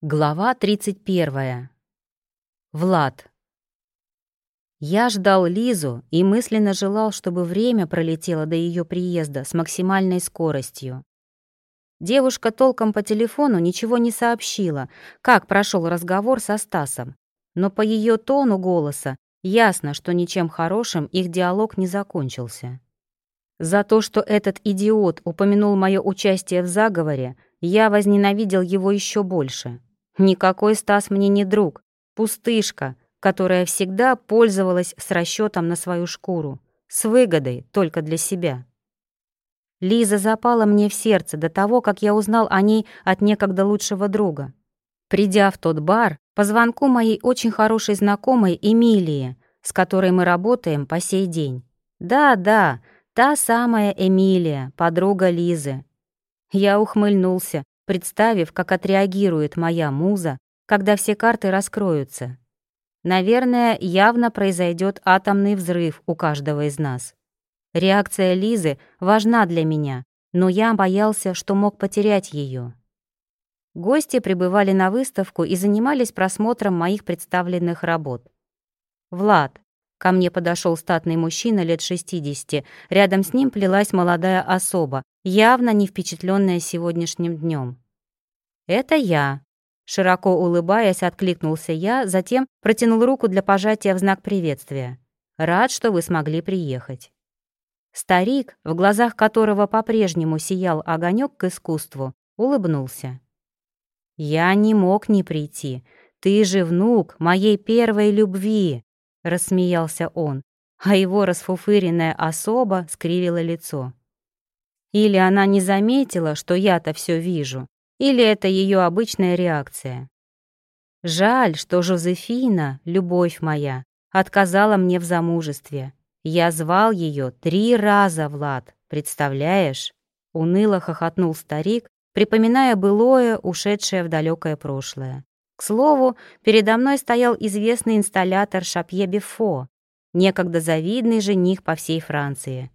Глава 31. Влад. Я ждал Лизу и мысленно желал, чтобы время пролетело до ее приезда с максимальной скоростью. Девушка толком по телефону ничего не сообщила, как прошел разговор со Стасом, но по ее тону голоса ясно, что ничем хорошим их диалог не закончился. За то, что этот идиот упомянул мое участие в заговоре, я возненавидел его еще больше. Никакой Стас мне не друг, пустышка, которая всегда пользовалась с расчетом на свою шкуру, с выгодой только для себя. Лиза запала мне в сердце до того, как я узнал о ней от некогда лучшего друга. Придя в тот бар, по звонку моей очень хорошей знакомой Эмилии, с которой мы работаем по сей день. Да-да, та самая Эмилия, подруга Лизы. Я ухмыльнулся, представив, как отреагирует моя муза, когда все карты раскроются. Наверное, явно произойдет атомный взрыв у каждого из нас. Реакция Лизы важна для меня, но я боялся, что мог потерять ее. Гости прибывали на выставку и занимались просмотром моих представленных работ. «Влад», — ко мне подошел статный мужчина лет 60, рядом с ним плелась молодая особа, явно не впечатленная сегодняшним днем. «Это я», — широко улыбаясь, откликнулся я, затем протянул руку для пожатия в знак приветствия. «Рад, что вы смогли приехать». Старик, в глазах которого по-прежнему сиял огонек к искусству, улыбнулся. «Я не мог не прийти. Ты же внук моей первой любви», — рассмеялся он, а его расфуфыренная особа скривила лицо. Или она не заметила, что я-то все вижу, или это ее обычная реакция. Жаль, что Жозефина, любовь моя, отказала мне в замужестве. Я звал ее три раза, Влад, представляешь? Уныло хохотнул старик, припоминая былое, ушедшее в далекое прошлое. К слову, передо мной стоял известный инсталлятор Шапье Бифо, некогда завидный жених по всей Франции.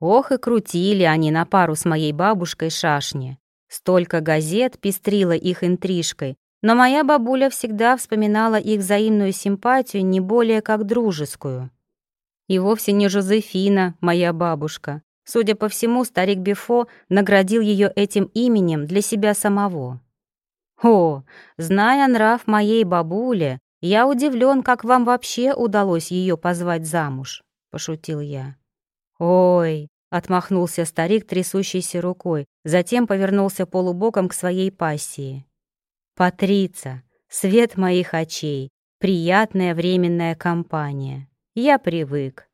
Ох и крутили они на пару с моей бабушкой шашни. Столько газет пестрило их интрижкой, но моя бабуля всегда вспоминала их взаимную симпатию не более как дружескую. И вовсе не Жозефина, моя бабушка. Судя по всему, старик Бифо наградил ее этим именем для себя самого. «О, зная нрав моей бабули, я удивлен, как вам вообще удалось ее позвать замуж», — пошутил я. «Ой», — отмахнулся старик трясущейся рукой, затем повернулся полубоком к своей пассии. «Патрица, свет моих очей, приятная временная компания. Я привык».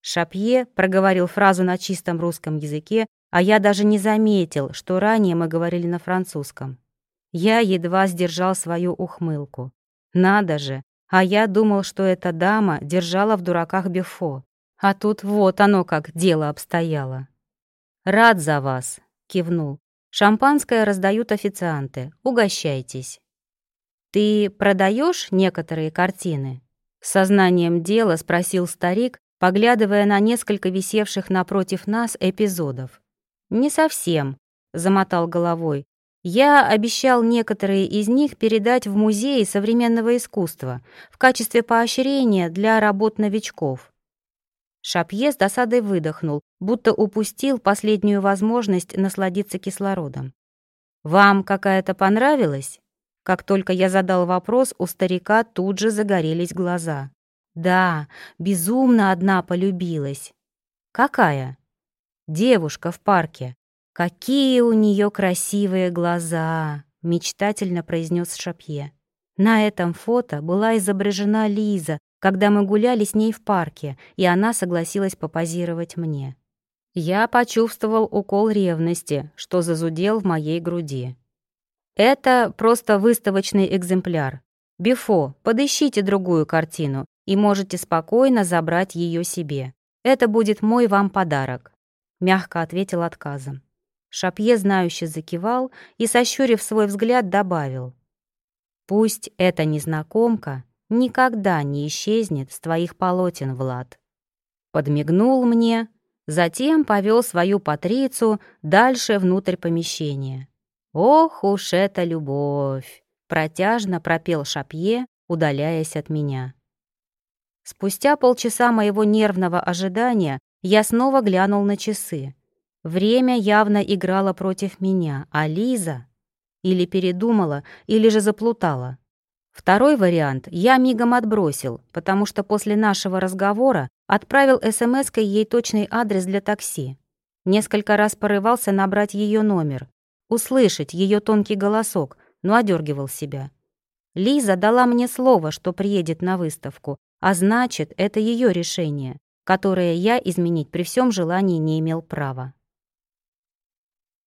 Шапье проговорил фразу на чистом русском языке, а я даже не заметил, что ранее мы говорили на французском. Я едва сдержал свою ухмылку. Надо же, а я думал, что эта дама держала в дураках Бефо. А тут вот оно как дело обстояло. «Рад за вас», — кивнул. «Шампанское раздают официанты. Угощайтесь». «Ты продаешь некоторые картины?» Сознанием дела спросил старик, поглядывая на несколько висевших напротив нас эпизодов. «Не совсем», — замотал головой. «Я обещал некоторые из них передать в музей современного искусства в качестве поощрения для работ новичков. Шапье с досадой выдохнул, будто упустил последнюю возможность насладиться кислородом. «Вам какая-то понравилась?» Как только я задал вопрос, у старика тут же загорелись глаза. «Да, безумно одна полюбилась». «Какая?» «Девушка в парке. Какие у нее красивые глаза!» — мечтательно произнес Шапье. На этом фото была изображена Лиза когда мы гуляли с ней в парке, и она согласилась попозировать мне. Я почувствовал укол ревности, что зазудел в моей груди. Это просто выставочный экземпляр. Бифо, подыщите другую картину, и можете спокойно забрать ее себе. Это будет мой вам подарок», — мягко ответил отказом. Шапье знающе закивал и, сощурив свой взгляд, добавил. «Пусть эта незнакомка никогда не исчезнет с твоих полотен, Влад. Подмигнул мне, затем повел свою патрицу дальше внутрь помещения. Ох уж эта любовь! протяжно пропел Шапье, удаляясь от меня. Спустя полчаса моего нервного ожидания я снова глянул на часы. Время явно играло против меня, а Лиза или передумала, или же заплутала. Второй вариант я мигом отбросил, потому что после нашего разговора отправил смс-кой ей точный адрес для такси. Несколько раз порывался набрать ее номер, услышать ее тонкий голосок, но одергивал себя. Лиза дала мне слово, что приедет на выставку, а значит, это ее решение, которое я изменить при всем желании не имел права.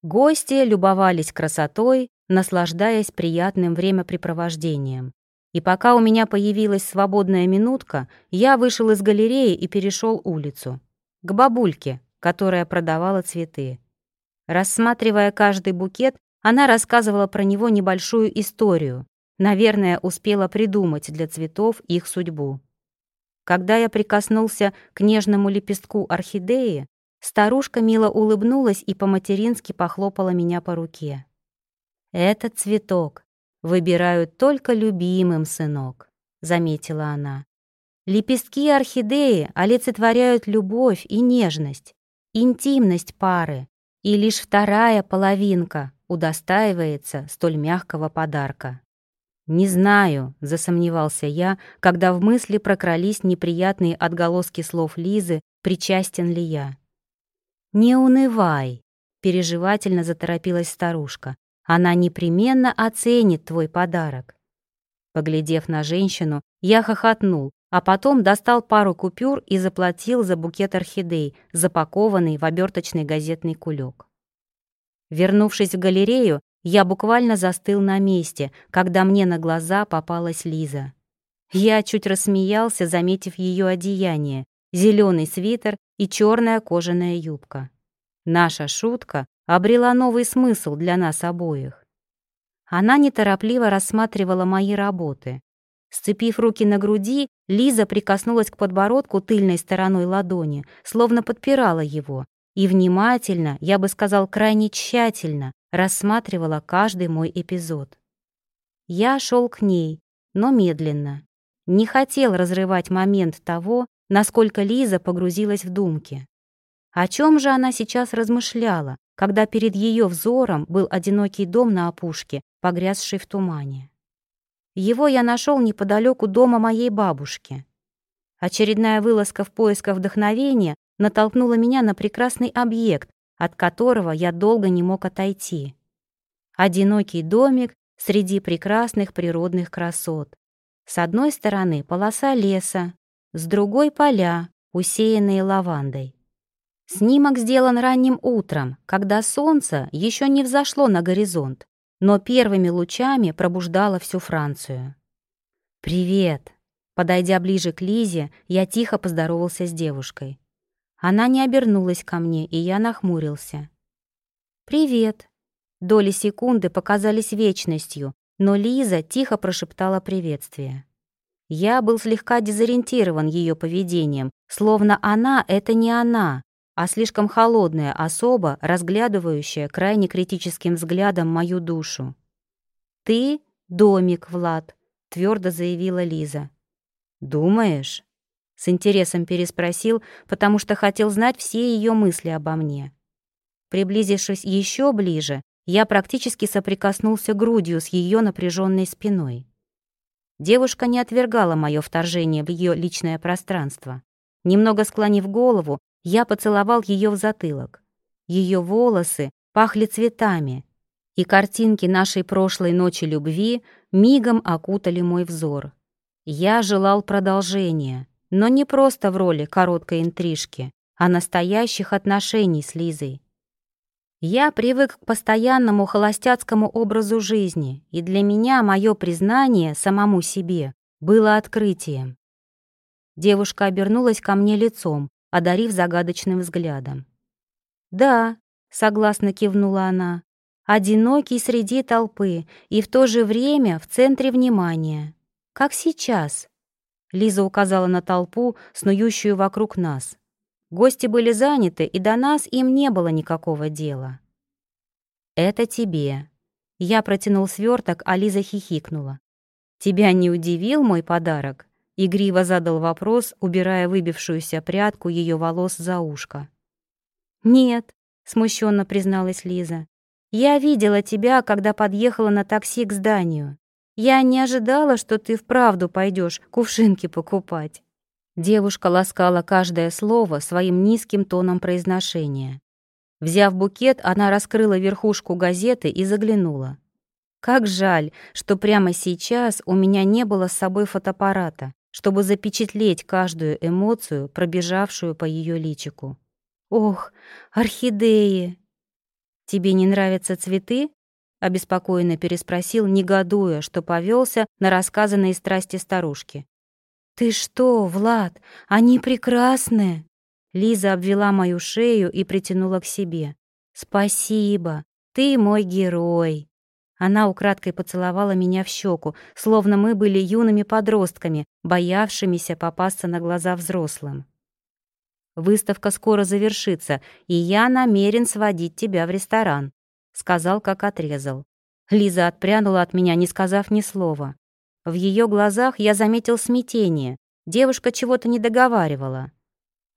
Гости любовались красотой, наслаждаясь приятным времяпрепровождением. И пока у меня появилась свободная минутка, я вышел из галереи и перешел улицу. К бабульке, которая продавала цветы. Рассматривая каждый букет, она рассказывала про него небольшую историю. Наверное, успела придумать для цветов их судьбу. Когда я прикоснулся к нежному лепестку орхидеи, старушка мило улыбнулась и по-матерински похлопала меня по руке. «Этот цветок выбирают только любимым, сынок», — заметила она. «Лепестки орхидеи олицетворяют любовь и нежность, интимность пары, и лишь вторая половинка удостаивается столь мягкого подарка». «Не знаю», — засомневался я, когда в мысли прокрались неприятные отголоски слов Лизы, причастен ли я. «Не унывай», — переживательно заторопилась старушка. Она непременно оценит твой подарок. Поглядев на женщину, я хохотнул, а потом достал пару купюр и заплатил за букет орхидей, запакованный в оберточный газетный кулек. Вернувшись в галерею, я буквально застыл на месте, когда мне на глаза попалась Лиза. Я чуть рассмеялся, заметив ее одеяние, зеленый свитер и черная кожаная юбка. Наша шутка обрела новый смысл для нас обоих. Она неторопливо рассматривала мои работы. Сцепив руки на груди, Лиза прикоснулась к подбородку тыльной стороной ладони, словно подпирала его, и внимательно, я бы сказал, крайне тщательно, рассматривала каждый мой эпизод. Я шел к ней, но медленно. Не хотел разрывать момент того, насколько Лиза погрузилась в думки. О чем же она сейчас размышляла, когда перед ее взором был одинокий дом на опушке, погрязший в тумане? Его я нашел неподалеку дома моей бабушки. Очередная вылазка в поисках вдохновения натолкнула меня на прекрасный объект, от которого я долго не мог отойти. Одинокий домик среди прекрасных природных красот. С одной стороны полоса леса, с другой — поля, усеянные лавандой. Снимок сделан ранним утром, когда солнце еще не взошло на горизонт, но первыми лучами пробуждало всю Францию. «Привет!» Подойдя ближе к Лизе, я тихо поздоровался с девушкой. Она не обернулась ко мне, и я нахмурился. «Привет!» Доли секунды показались вечностью, но Лиза тихо прошептала приветствие. Я был слегка дезориентирован ее поведением, словно она — это не она, а слишком холодная особа, разглядывающая крайне критическим взглядом мою душу. «Ты — домик, Влад», — твердо заявила Лиза. «Думаешь?» — с интересом переспросил, потому что хотел знать все ее мысли обо мне. Приблизившись еще ближе, я практически соприкоснулся грудью с ее напряженной спиной. Девушка не отвергала мое вторжение в ее личное пространство. Немного склонив голову, я поцеловал ее в затылок. Ее волосы пахли цветами, и картинки нашей прошлой ночи любви мигом окутали мой взор. Я желал продолжения, но не просто в роли короткой интрижки, а настоящих отношений с Лизой. Я привык к постоянному холостяцкому образу жизни, и для меня мое признание самому себе было открытием. Девушка обернулась ко мне лицом, одарив загадочным взглядом. «Да», — согласно кивнула она, — «одинокий среди толпы и в то же время в центре внимания. Как сейчас?» Лиза указала на толпу, снующую вокруг нас. Гости были заняты, и до нас им не было никакого дела. «Это тебе». Я протянул сверток, а Лиза хихикнула. «Тебя не удивил мой подарок?» Игриво задал вопрос, убирая выбившуюся прядку ее волос за ушко. «Нет», — смущенно призналась Лиза. «Я видела тебя, когда подъехала на такси к зданию. Я не ожидала, что ты вправду пойдешь кувшинки покупать». Девушка ласкала каждое слово своим низким тоном произношения. Взяв букет, она раскрыла верхушку газеты и заглянула. Как жаль, что прямо сейчас у меня не было с собой фотоаппарата, чтобы запечатлеть каждую эмоцию, пробежавшую по ее личику. «Ох, орхидеи!» «Тебе не нравятся цветы?» — обеспокоенно переспросил, негодуя, что повелся на рассказанные страсти старушки. «Ты что, Влад, они прекрасные!» Лиза обвела мою шею и притянула к себе. «Спасибо, ты мой герой!» Она украдкой поцеловала меня в щеку, словно мы были юными подростками, боявшимися попасться на глаза взрослым. «Выставка скоро завершится, и я намерен сводить тебя в ресторан», — сказал, как отрезал. Лиза отпрянула от меня, не сказав ни слова. В ее глазах я заметил смятение. Девушка чего-то не договаривала.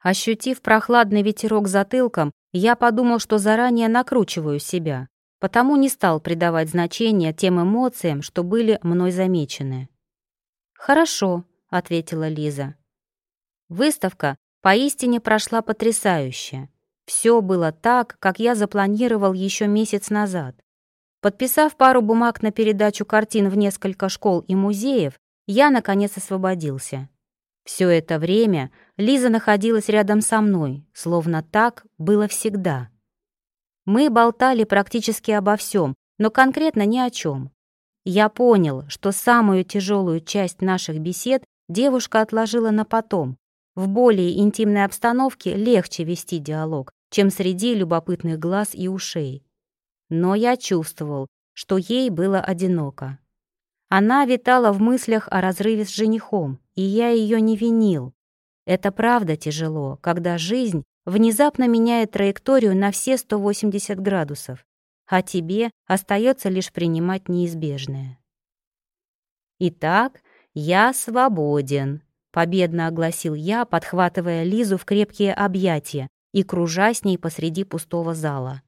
Ощутив прохладный ветерок затылком, я подумал, что заранее накручиваю себя, потому не стал придавать значения тем эмоциям, что были мной замечены. «Хорошо», — ответила Лиза. Выставка поистине прошла потрясающе. Все было так, как я запланировал еще месяц назад. Подписав пару бумаг на передачу картин в несколько школ и музеев, я, наконец, освободился. Все это время Лиза находилась рядом со мной, словно так было всегда. Мы болтали практически обо всем, но конкретно ни о чем. Я понял, что самую тяжелую часть наших бесед девушка отложила на потом. В более интимной обстановке легче вести диалог, чем среди любопытных глаз и ушей но я чувствовал, что ей было одиноко. Она витала в мыслях о разрыве с женихом, и я ее не винил. Это правда тяжело, когда жизнь внезапно меняет траекторию на все 180 градусов, а тебе остается лишь принимать неизбежное. «Итак, я свободен», — победно огласил я, подхватывая Лизу в крепкие объятия и кружа с ней посреди пустого зала.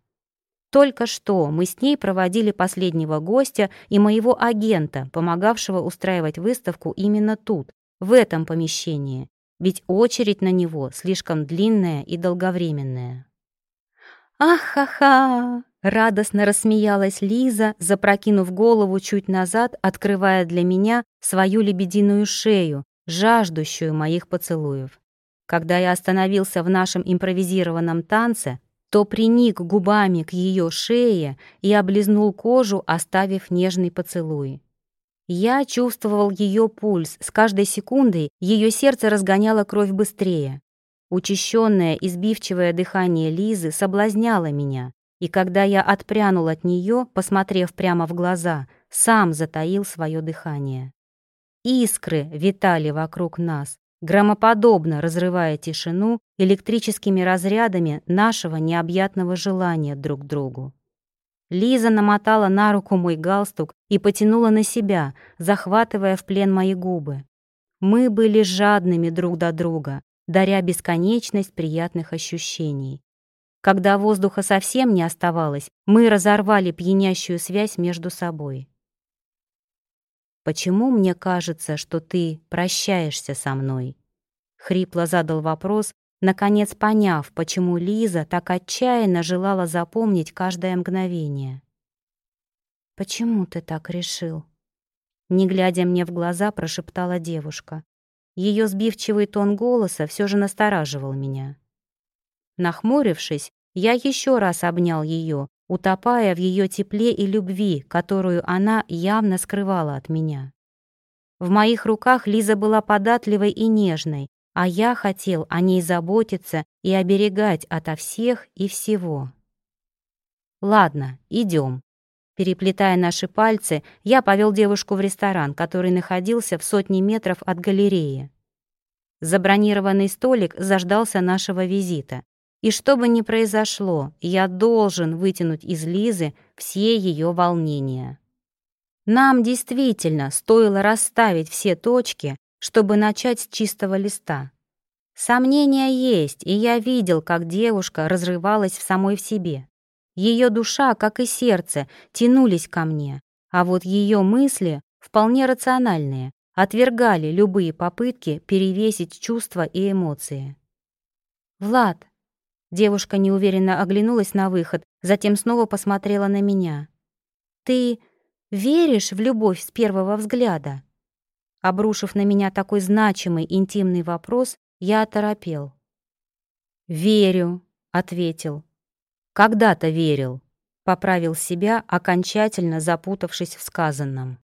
Только что мы с ней проводили последнего гостя и моего агента, помогавшего устраивать выставку именно тут, в этом помещении, ведь очередь на него слишком длинная и долговременная. «Ах-ха-ха!» — радостно рассмеялась Лиза, запрокинув голову чуть назад, открывая для меня свою лебединую шею, жаждущую моих поцелуев. Когда я остановился в нашем импровизированном танце, то приник губами к ее шее и облизнул кожу, оставив нежный поцелуй. Я чувствовал ее пульс, с каждой секундой ее сердце разгоняло кровь быстрее. Учащенное, избивчивое дыхание Лизы соблазняло меня, и когда я отпрянул от нее, посмотрев прямо в глаза, сам затаил свое дыхание. Искры витали вокруг нас, громоподобно разрывая тишину электрическими разрядами нашего необъятного желания друг к другу. Лиза намотала на руку мой галстук и потянула на себя, захватывая в плен мои губы. Мы были жадными друг до друга, даря бесконечность приятных ощущений. Когда воздуха совсем не оставалось, мы разорвали пьянящую связь между собой. «Почему мне кажется, что ты прощаешься со мной?» Хрипло задал вопрос, наконец поняв, почему Лиза так отчаянно желала запомнить каждое мгновение. «Почему ты так решил?» Не глядя мне в глаза, прошептала девушка. Ее сбивчивый тон голоса все же настораживал меня. Нахмурившись, я еще раз обнял ее, утопая в ее тепле и любви, которую она явно скрывала от меня. В моих руках Лиза была податливой и нежной, а я хотел о ней заботиться и оберегать ото всех и всего. «Ладно, идем». Переплетая наши пальцы, я повел девушку в ресторан, который находился в сотне метров от галереи. Забронированный столик заждался нашего визита. И что бы ни произошло, я должен вытянуть из Лизы все ее волнения. Нам действительно стоило расставить все точки, чтобы начать с чистого листа. Сомнения есть, и я видел, как девушка разрывалась в самой в себе. Ее душа, как и сердце, тянулись ко мне, а вот ее мысли, вполне рациональные, отвергали любые попытки перевесить чувства и эмоции. «Влад!» Девушка неуверенно оглянулась на выход, затем снова посмотрела на меня. «Ты веришь в любовь с первого взгляда?» Обрушив на меня такой значимый интимный вопрос, я оторопел. «Верю», — ответил. «Когда-то верил», — поправил себя, окончательно запутавшись в сказанном.